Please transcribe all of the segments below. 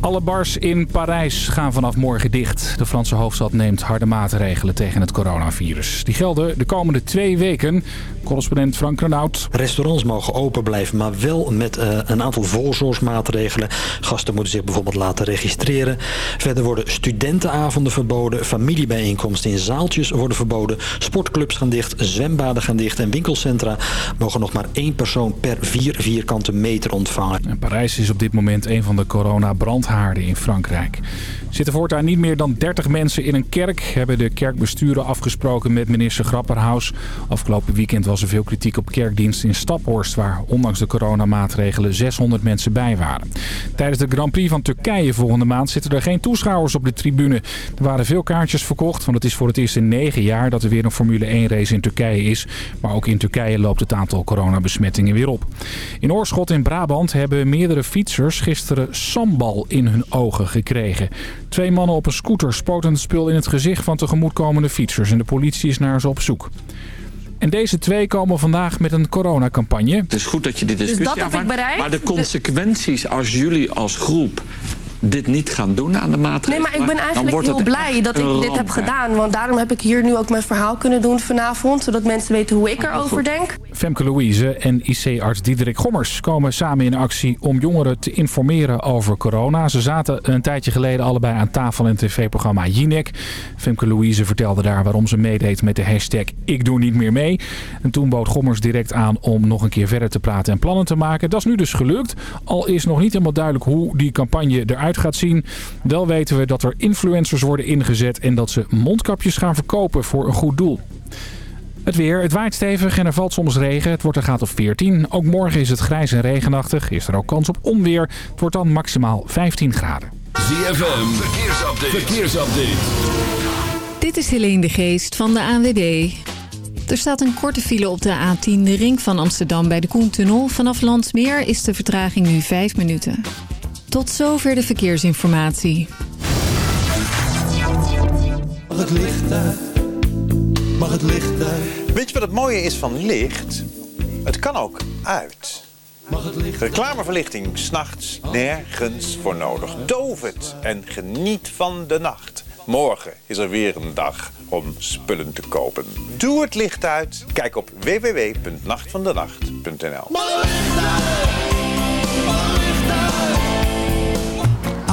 Alle bars in Parijs gaan vanaf morgen dicht. De Franse hoofdstad neemt harde maatregelen tegen het coronavirus. Die gelden de komende twee weken. Correspondent Frank Renaud. Restaurants mogen open blijven, maar wel met uh, een aantal voorzorgsmaatregelen. Gasten moeten zich bijvoorbeeld laten registreren. Verder worden studentenavonden verboden. Familiebijeenkomsten in zaaltjes worden verboden. Sportclubs gaan dicht, zwembaden gaan dicht. En winkelcentra mogen nog maar één persoon per vier vierkante meter ontvangen. En Parijs is op dit moment een van de in Frankrijk. Zitten voortaan niet meer dan 30 mensen in een kerk, hebben de kerkbesturen afgesproken met minister Grapperhaus. Afgelopen weekend was er veel kritiek op kerkdienst in Staphorst, waar ondanks de coronamaatregelen 600 mensen bij waren. Tijdens de Grand Prix van Turkije volgende maand zitten er geen toeschouwers op de tribune. Er waren veel kaartjes verkocht, want het is voor het eerst in negen jaar dat er weer een Formule 1 race in Turkije is. Maar ook in Turkije loopt het aantal coronabesmettingen weer op. In Oorschot in Brabant hebben meerdere fietsers gisteren sambal hun ogen gekregen. Twee mannen op een scooter spoten het spul in het gezicht van tegemoetkomende fietsers en de politie is naar ze op zoek. En deze twee komen vandaag met een coronacampagne. Het is goed dat je dit discussie dus dat heb ik bereikt. Maar de consequenties als jullie als groep dit niet gaan doen aan de maatregelen. Nee, maar ik ben eigenlijk heel blij dat ik dit heb gedaan. Want daarom heb ik hier nu ook mijn verhaal kunnen doen vanavond. Zodat mensen weten hoe ik erover denk. Femke Louise en IC-arts Diederik Gommers komen samen in actie om jongeren te informeren over corona. Ze zaten een tijdje geleden allebei aan tafel in het tv-programma Jinek. Femke Louise vertelde daar waarom ze meedeed met de hashtag Ik doe niet meer mee. En toen bood Gommers direct aan om nog een keer verder te praten en plannen te maken. Dat is nu dus gelukt. Al is nog niet helemaal duidelijk hoe die campagne eruit gaat zien. Wel weten we dat er influencers worden ingezet en dat ze mondkapjes gaan verkopen voor een goed doel. Het weer, het waait stevig en er valt soms regen. Het wordt een graad of 14. Ook morgen is het grijs en regenachtig. Is er ook kans op onweer. Het wordt dan maximaal 15 graden. ZFM, verkeersupdate. verkeersupdate. Dit is Helene de Geest van de ANWB. Er staat een korte file op de A10, de ring van Amsterdam bij de Koentunnel. Vanaf Landsmeer is de vertraging nu 5 minuten. Tot zover de verkeersinformatie. Mag het licht uit? Mag het licht uit? Weet je wat het mooie is van licht? Het kan ook uit. Mag het licht Reclameverlichting, s'nachts nergens voor nodig. Doof het en geniet van de nacht. Morgen is er weer een dag om spullen te kopen. Doe het licht uit. Kijk op www.nachtvandenacht.nl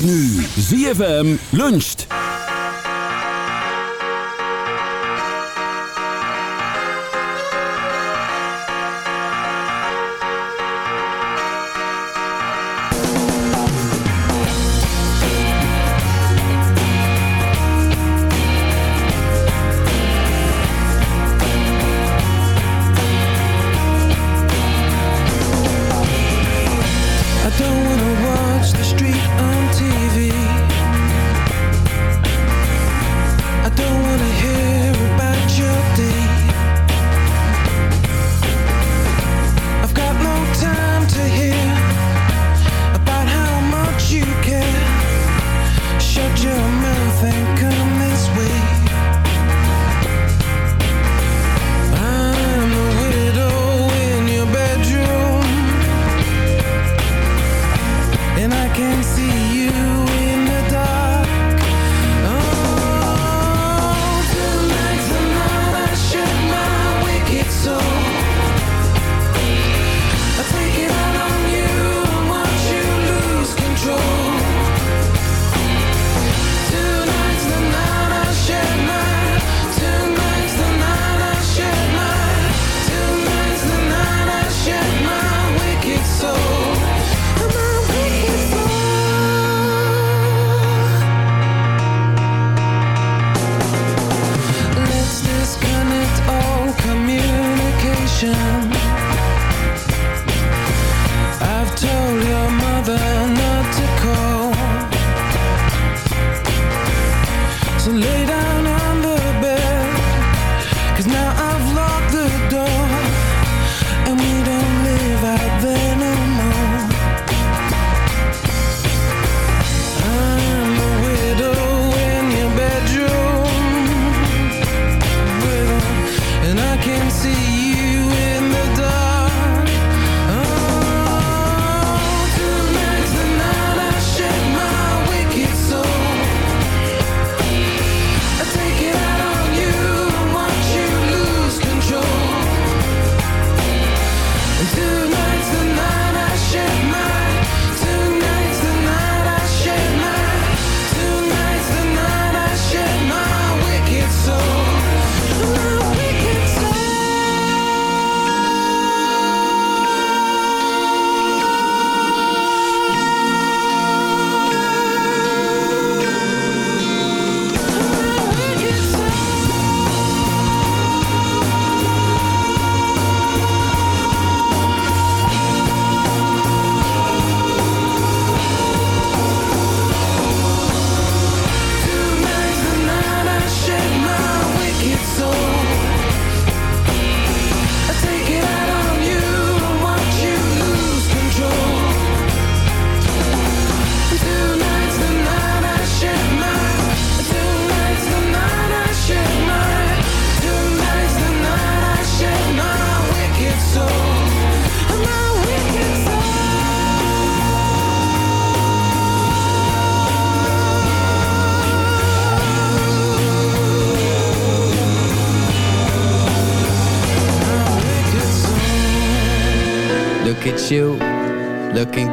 Nu ZFM luncht. Cause now I've locked the door And we don't live out there.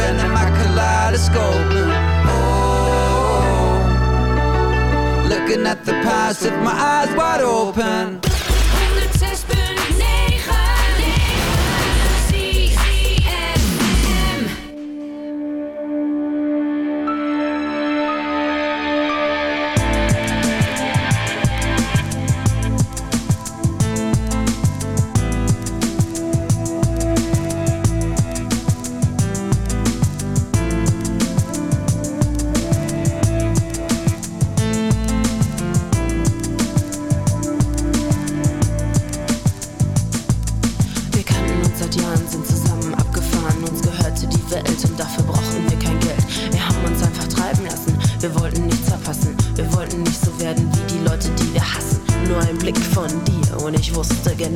End of my kaleidoscope. Oh, looking at the past with my eyes wide open.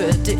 for.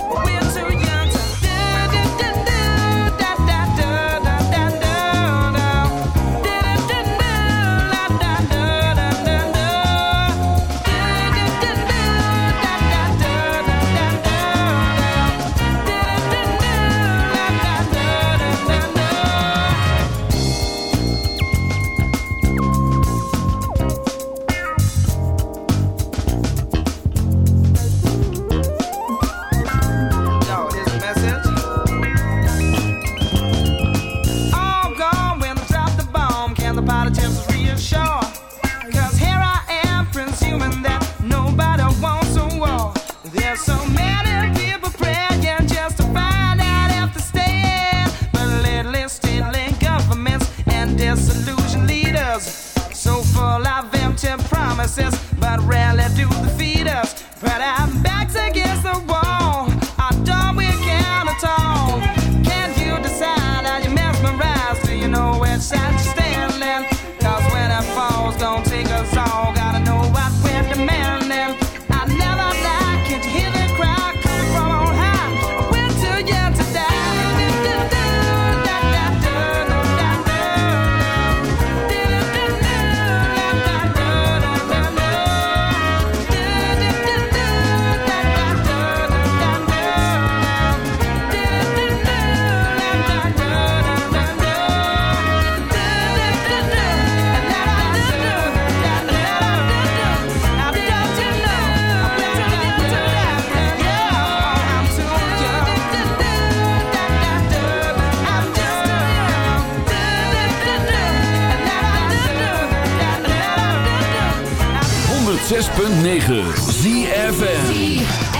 106.9 ZFN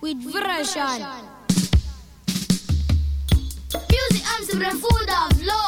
with version. Music Amsterdam full of love.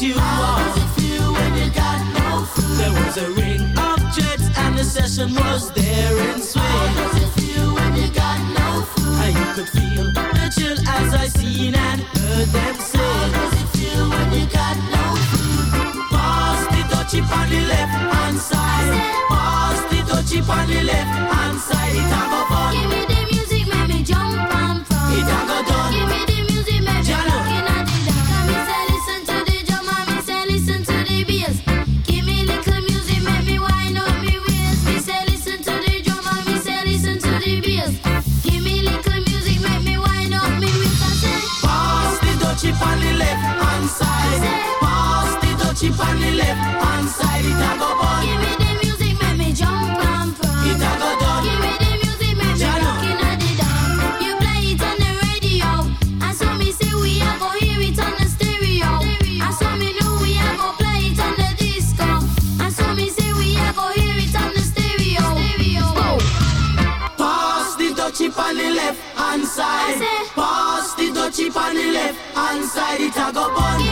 you How are. Does it feel when you got no food? There was a ring of jets and the session was there in swing. How does it feel when you got no food? I could feel the chill as I seen and heard them say. How does it feel when you got no food? Pass the dutchie on the left hand side. Pass the dutchie on the left hand side. It a Dragon。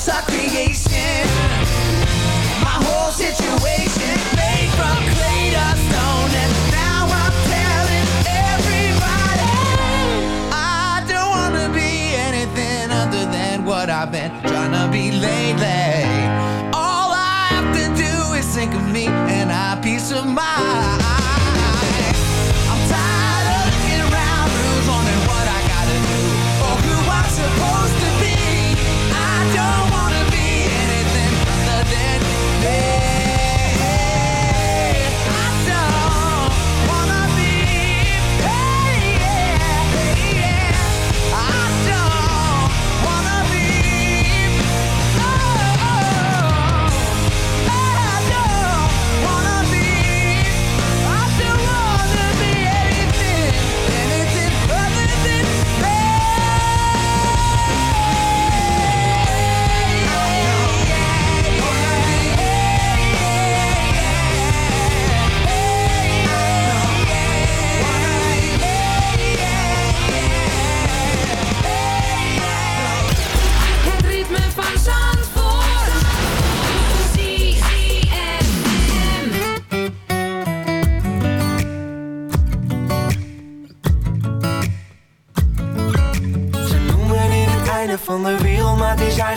God's our creation. My whole situation made from clay to stone, and now I'm telling everybody I don't wanna be anything other than what I've been trying to be lately. All I have to do is think of me and I peace of mind.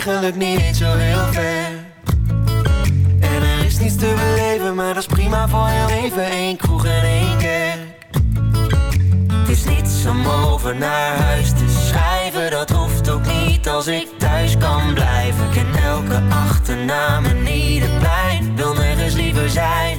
Eigenlijk niet zo heel ver. En er is niets te beleven, maar dat is prima voor heel even. één kroeg en één kerk. Het is niets om over naar huis te schrijven, dat hoeft ook niet als ik thuis kan blijven. Ken elke achternaam en ieder plein, wil nergens liever zijn.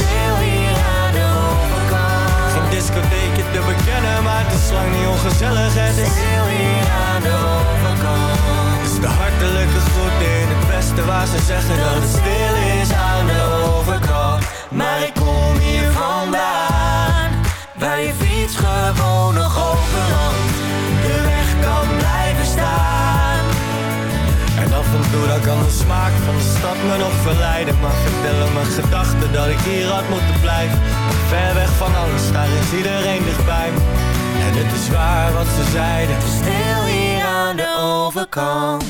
overkant geen discotheekje te bekennen, maar het is lang niet ongezellig. Het is Stil hier aan de overkant. Is de hartelijke groet in het westen waar ze zeggen dat het stil is me nog verleiden. Maar vertellen mijn gedachten dat ik hier had moeten blijven. Ver weg van alles, daar is iedereen dichtbij me. En het is waar wat ze zeiden. Stil hier aan de overkant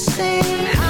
same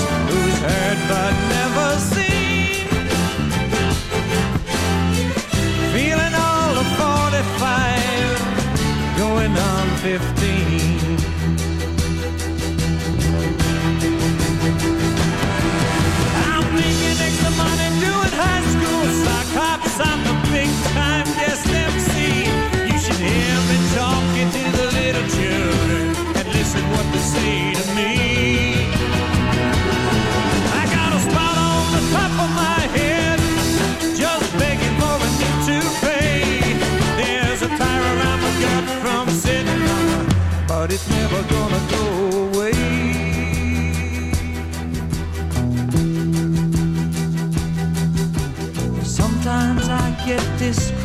50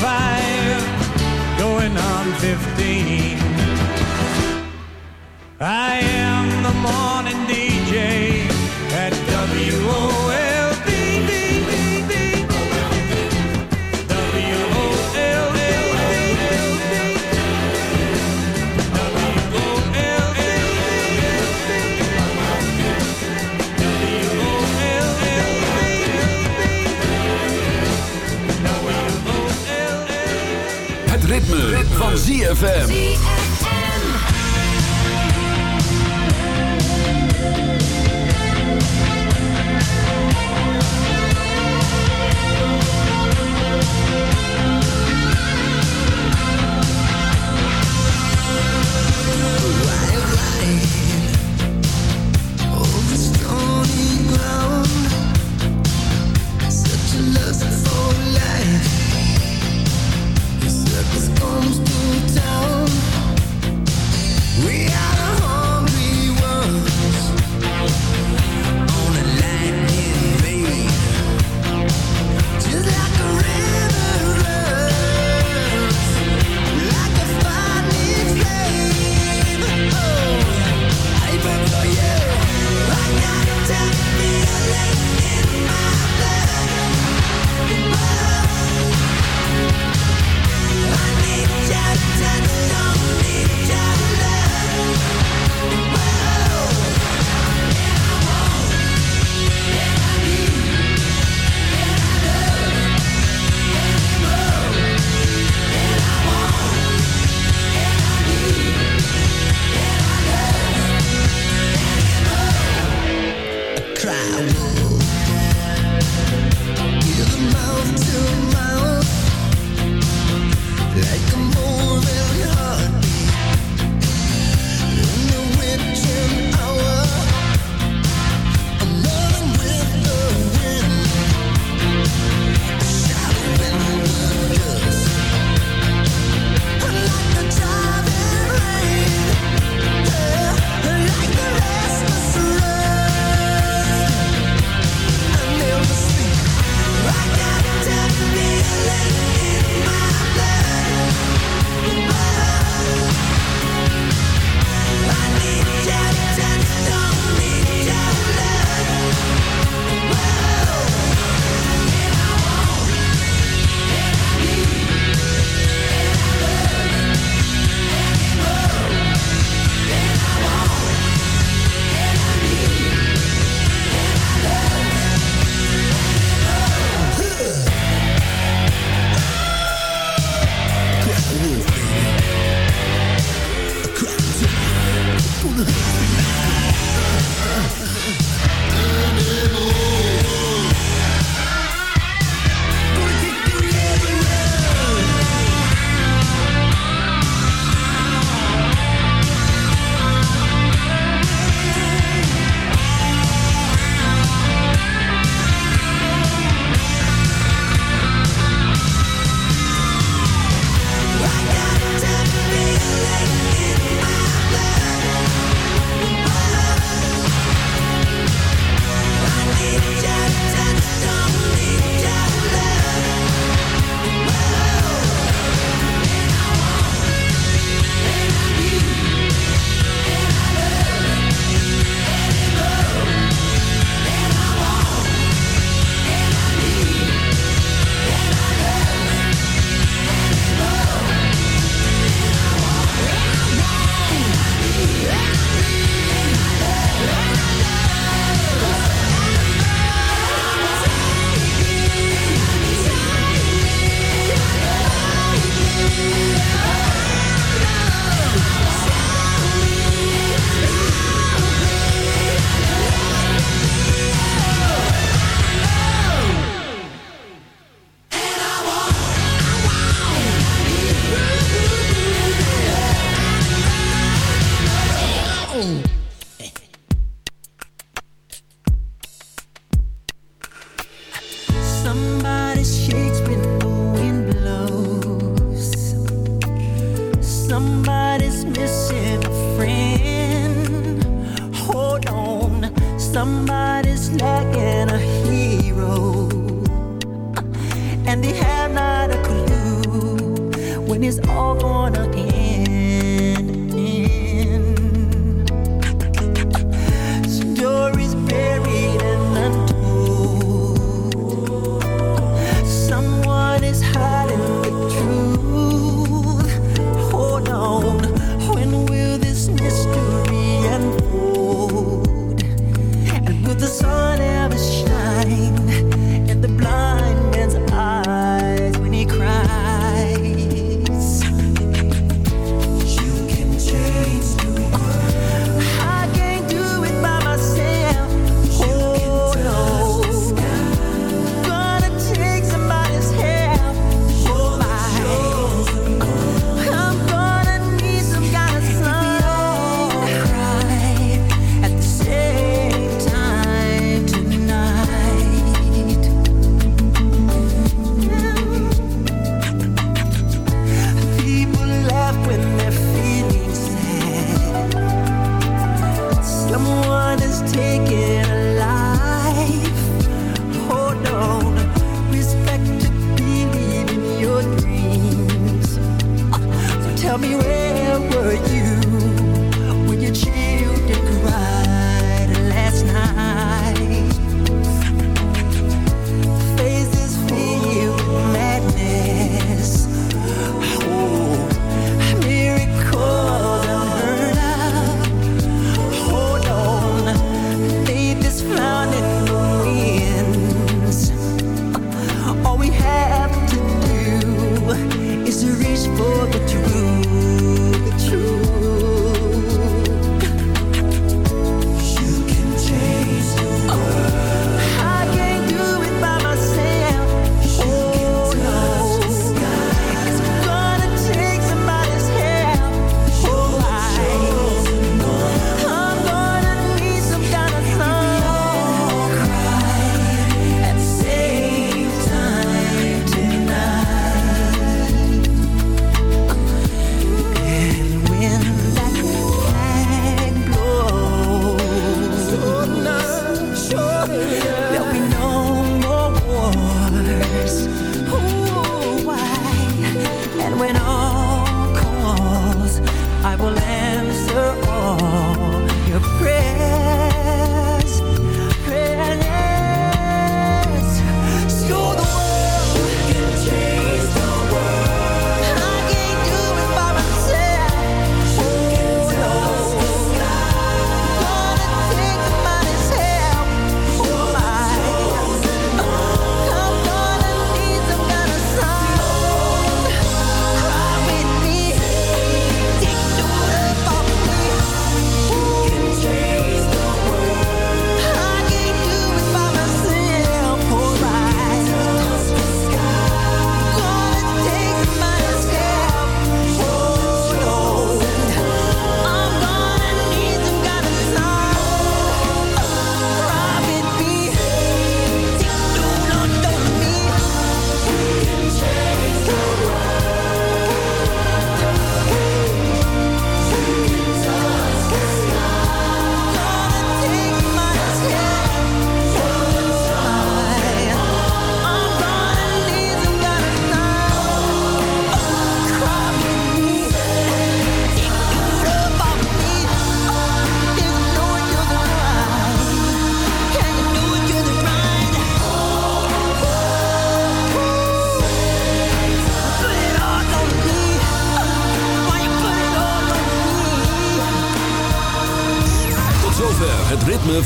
25, going on 15. I am the morning DJ at WO. ZFM.